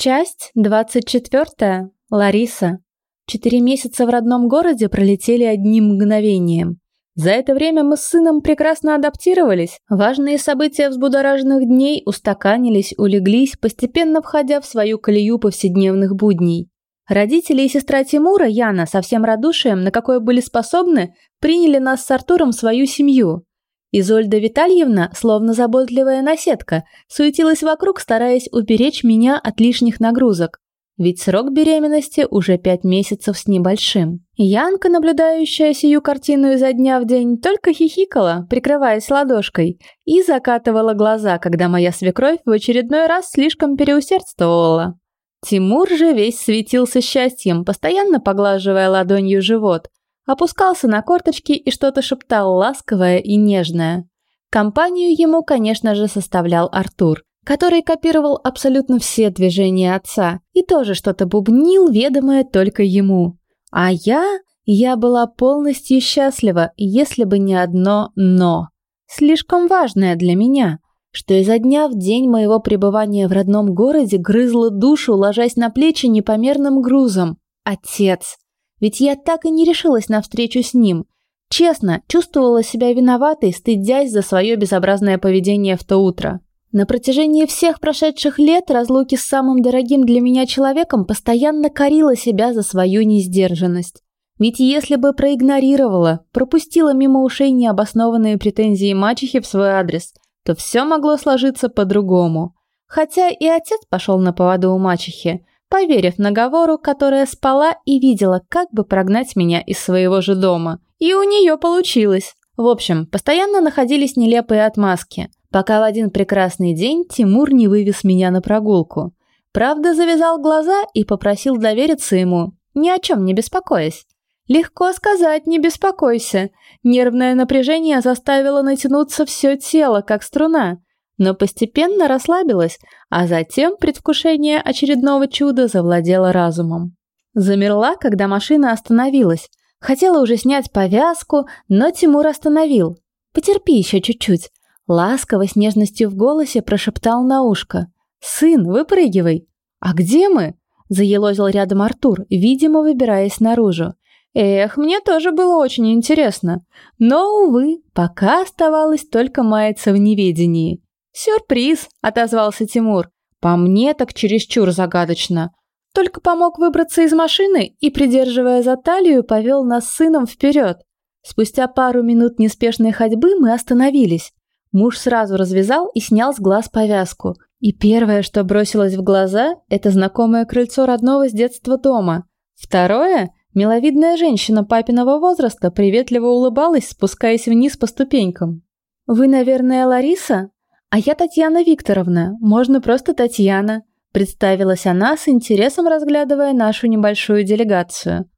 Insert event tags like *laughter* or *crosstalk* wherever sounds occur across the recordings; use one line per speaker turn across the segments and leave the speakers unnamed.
Часть 24. Лариса. Четыре месяца в родном городе пролетели одним мгновением. За это время мы с сыном прекрасно адаптировались. Важные события взбудораженных дней устаканились, улеглись, постепенно входя в свою колею повседневных будней. Родители и сестра Тимура, Яна, со всем радушием, на какое были способны, приняли нас с Артуром в свою семью. Изольда Витальевна, словно заботливая наседка, суетилась вокруг, стараясь уберечь меня от лишних нагрузок. Ведь срок беременности уже пять месяцев с небольшим. Янка, наблюдающая сию картину изо дня в день, только хихикала, прикрываясь ладошкой, и закатывала глаза, когда моя свекровь в очередной раз слишком переусердствовала. Тимур же весь светился счастьем, постоянно поглаживая ладонью живот, опускался на корточки и что-то шептал ласковое и нежное. Компанию ему, конечно же, составлял Артур, который копировал абсолютно все движения отца и тоже что-то бубнил, ведомое только ему. А я... я была полностью счастлива, если бы не одно «но». Слишком важное для меня, что изо дня в день моего пребывания в родном городе грызло душу, ложась на плечи непомерным грузом. Отец. Ведь я так и не решилась на встречу с ним. Честно, чувствовала себя виноватой, стыдясь за свое безобразное поведение в то утро. На протяжении всех прошедших лет разлуки с самым дорогим для меня человеком постоянно корила себя за свою несдержанность. Ведь если бы проигнорировала, пропустила мимо ушей необоснованные претензии мачехи в свой адрес, то все могло сложиться по-другому. Хотя и отец пошел на поводу у мачехи, поверив наговору, которая спала и видела, как бы прогнать меня из своего же дома. И у нее получилось. В общем, постоянно находились нелепые отмазки, пока в один прекрасный день Тимур не вывез меня на прогулку. Правда, завязал глаза и попросил довериться ему, ни о чем не беспокоясь. Легко сказать, не беспокойся. Нервное напряжение заставило натянуться все тело, как струна но постепенно расслабилась, а затем предвкушение очередного чуда завладело разумом. Замерла, когда машина остановилась. Хотела уже снять повязку, но Тимур остановил. «Потерпи еще чуть-чуть». Ласково, с нежностью в голосе прошептал на ушко. «Сын, выпрыгивай!» «А где мы?» Заелозил рядом Артур, видимо, выбираясь наружу. Эх, мне тоже было очень интересно. Но, увы, пока оставалось только маяться в неведении. «Сюрприз!» – отозвался Тимур. «По мне так чересчур загадочно. Только помог выбраться из машины и, придерживая за талию, повел нас с сыном вперед. Спустя пару минут неспешной ходьбы мы остановились. Муж сразу развязал и снял с глаз повязку. И первое, что бросилось в глаза, это знакомое крыльцо родного с детства дома. Второе – миловидная женщина папиного возраста приветливо улыбалась, спускаясь вниз по ступенькам. «Вы, наверное, Лариса?» «А я Татьяна Викторовна, можно просто Татьяна», представилась она с интересом разглядывая нашу небольшую делегацию.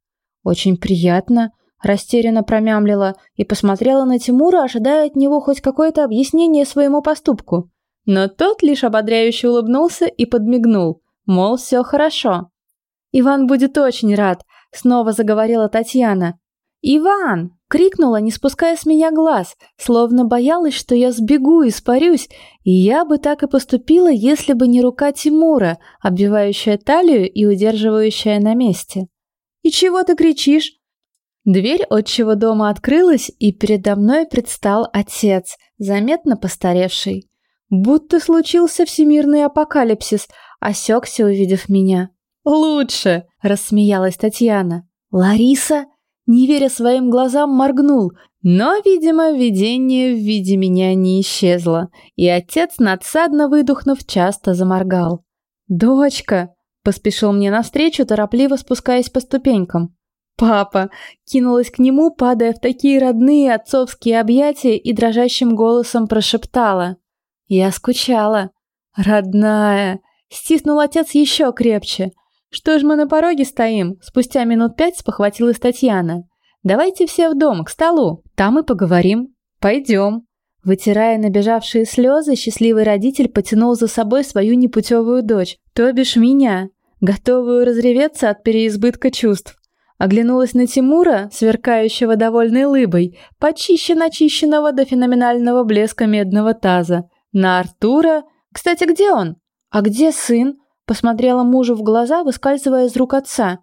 «Очень приятно», растерянно промямлила и посмотрела на Тимура, ожидая от него хоть какое-то объяснение своему поступку. Но тот лишь ободряюще улыбнулся и подмигнул, мол, все хорошо. «Иван будет очень рад», — снова заговорила Татьяна. «Иван!» — крикнула, не спуская с меня глаз, словно боялась, что я сбегу, испарюсь, и я бы так и поступила, если бы не рука Тимура, обвивающая талию и удерживающая на месте. «И чего ты кричишь?» Дверь отчего дома открылась, и передо мной предстал отец, заметно постаревший. Будто случился всемирный апокалипсис, осекся, увидев меня. «Лучше!» — рассмеялась Татьяна. «Лариса?» Не веря своим глазам, моргнул, но, видимо, видение в виде меня не исчезло, и отец, надсадно выдохнув, часто заморгал. «Дочка!» — поспешил мне навстречу, торопливо спускаясь по ступенькам. «Папа!» — кинулась к нему, падая в такие родные отцовские объятия и дрожащим голосом прошептала. «Я скучала!» «Родная!» — стиснул отец еще крепче. «Что ж мы на пороге стоим?» Спустя минут пять спохватилась Татьяна. «Давайте все в дом, к столу, там и поговорим. Пойдем». Вытирая набежавшие слезы, счастливый родитель потянул за собой свою непутевую дочь, то бишь меня, готовую разреветься от переизбытка чувств. Оглянулась на Тимура, сверкающего довольной лыбой, почище начищенного до феноменального блеска медного таза. На Артура... Кстати, где он? А где сын? Посмотрела мужу в глаза, выскальзывая из рук отца.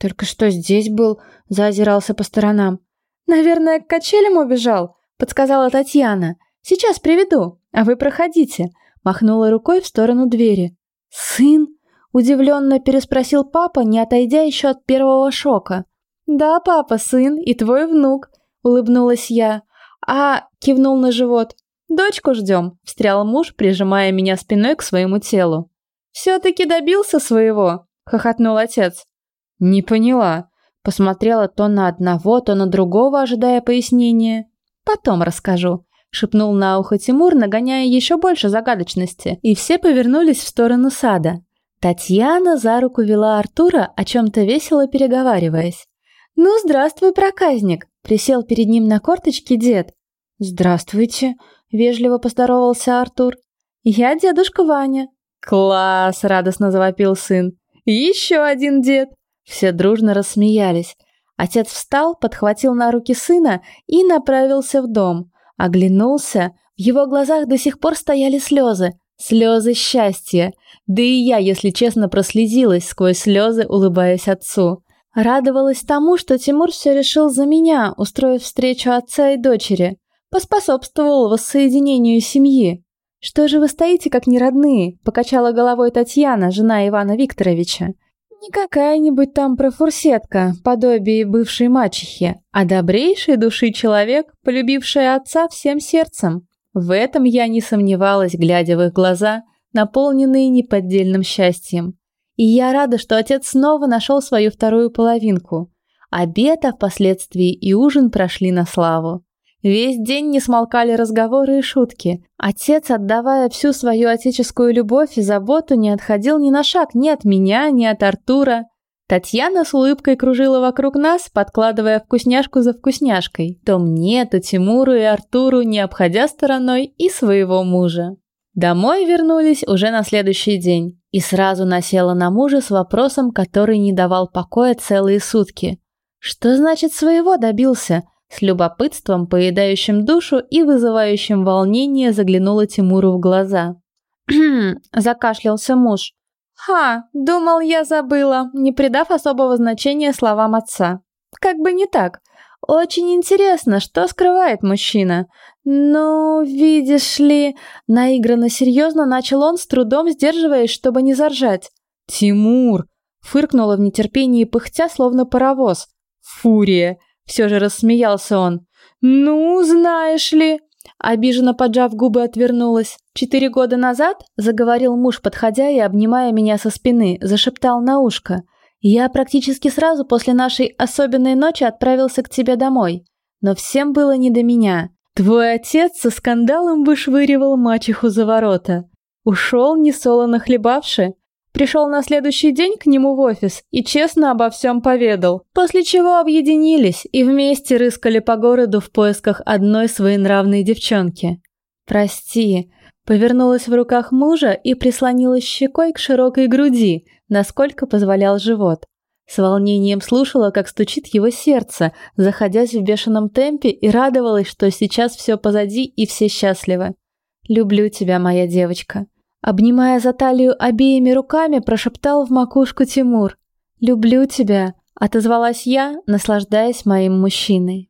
«Только что здесь был», — заозирался по сторонам. «Наверное, к качелям убежал», — подсказала Татьяна. «Сейчас приведу, а вы проходите», — махнула рукой в сторону двери. «Сын?» — удивленно переспросил папа, не отойдя еще от первого шока. «Да, папа, сын и твой внук», — улыбнулась я. «А...» — кивнул на живот. «Дочку ждем», — встрял муж, прижимая меня спиной к своему телу. «Все-таки добился своего», — хохотнул отец. «Не поняла». Посмотрела то на одного, то на другого, ожидая пояснения. «Потом расскажу», — шепнул на ухо Тимур, нагоняя еще больше загадочности, и все повернулись в сторону сада. Татьяна за руку вела Артура, о чем-то весело переговариваясь. «Ну, здравствуй, проказник!» — присел перед ним на корточки дед. «Здравствуйте!» — вежливо поздоровался Артур. «Я дедушка Ваня». «Класс!» — радостно завопил сын. «Еще один дед!» Все дружно рассмеялись. Отец встал, подхватил на руки сына и направился в дом. Оглянулся, в его глазах до сих пор стояли слезы. Слезы счастья. Да и я, если честно, прослезилась сквозь слезы, улыбаясь отцу. Радовалась тому, что Тимур все решил за меня, устроив встречу отца и дочери. Поспособствовал воссоединению семьи. «Что же вы стоите, как неродные?» – покачала головой Татьяна, жена Ивана Викторовича. Не какая-нибудь там профурсетка, подобие бывшей мачехи, а добрейшей души человек, полюбивший отца всем сердцем. В этом я не сомневалась, глядя в их глаза, наполненные неподдельным счастьем. И я рада, что отец снова нашел свою вторую половинку. Обед, а впоследствии и ужин прошли на славу. Весь день не смолкали разговоры и шутки. Отец, отдавая всю свою отеческую любовь и заботу, не отходил ни на шаг ни от меня, ни от Артура. Татьяна с улыбкой кружила вокруг нас, подкладывая вкусняшку за вкусняшкой. То мне, то Тимуру и Артуру, не обходя стороной и своего мужа. Домой вернулись уже на следующий день. И сразу насела на мужа с вопросом, который не давал покоя целые сутки. Что значит своего добился? С любопытством, поедающим душу и вызывающим волнение, заглянула Тимуру в глаза. *clears throat* закашлялся муж. «Ха, думал, я забыла, не придав особого значения словам отца. Как бы не так. Очень интересно, что скрывает мужчина. Ну, видишь ли...» Наигранно серьезно начал он, с трудом сдерживаясь, чтобы не заржать. «Тимур!» — фыркнула в нетерпении пыхтя, словно паровоз. «Фурия! Все же рассмеялся он. «Ну, знаешь ли...» Обиженно поджав губы, отвернулась. «Четыре года назад», — заговорил муж, подходя и обнимая меня со спины, зашептал на ушко. «Я практически сразу после нашей особенной ночи отправился к тебе домой. Но всем было не до меня. Твой отец со скандалом вышвыривал мачеху за ворота. Ушел, несолоно хлебавши. Пришел на следующий день к нему в офис и честно обо всем поведал, после чего объединились и вместе рыскали по городу в поисках одной своенравной девчонки. «Прости», повернулась в руках мужа и прислонилась щекой к широкой груди, насколько позволял живот. С волнением слушала, как стучит его сердце, заходясь в бешеном темпе и радовалась, что сейчас все позади и все счастливы. «Люблю тебя, моя девочка», Обнимая за талию обеими руками, прошептал в макушку Тимур. «Люблю тебя», — отозвалась я, наслаждаясь моим мужчиной.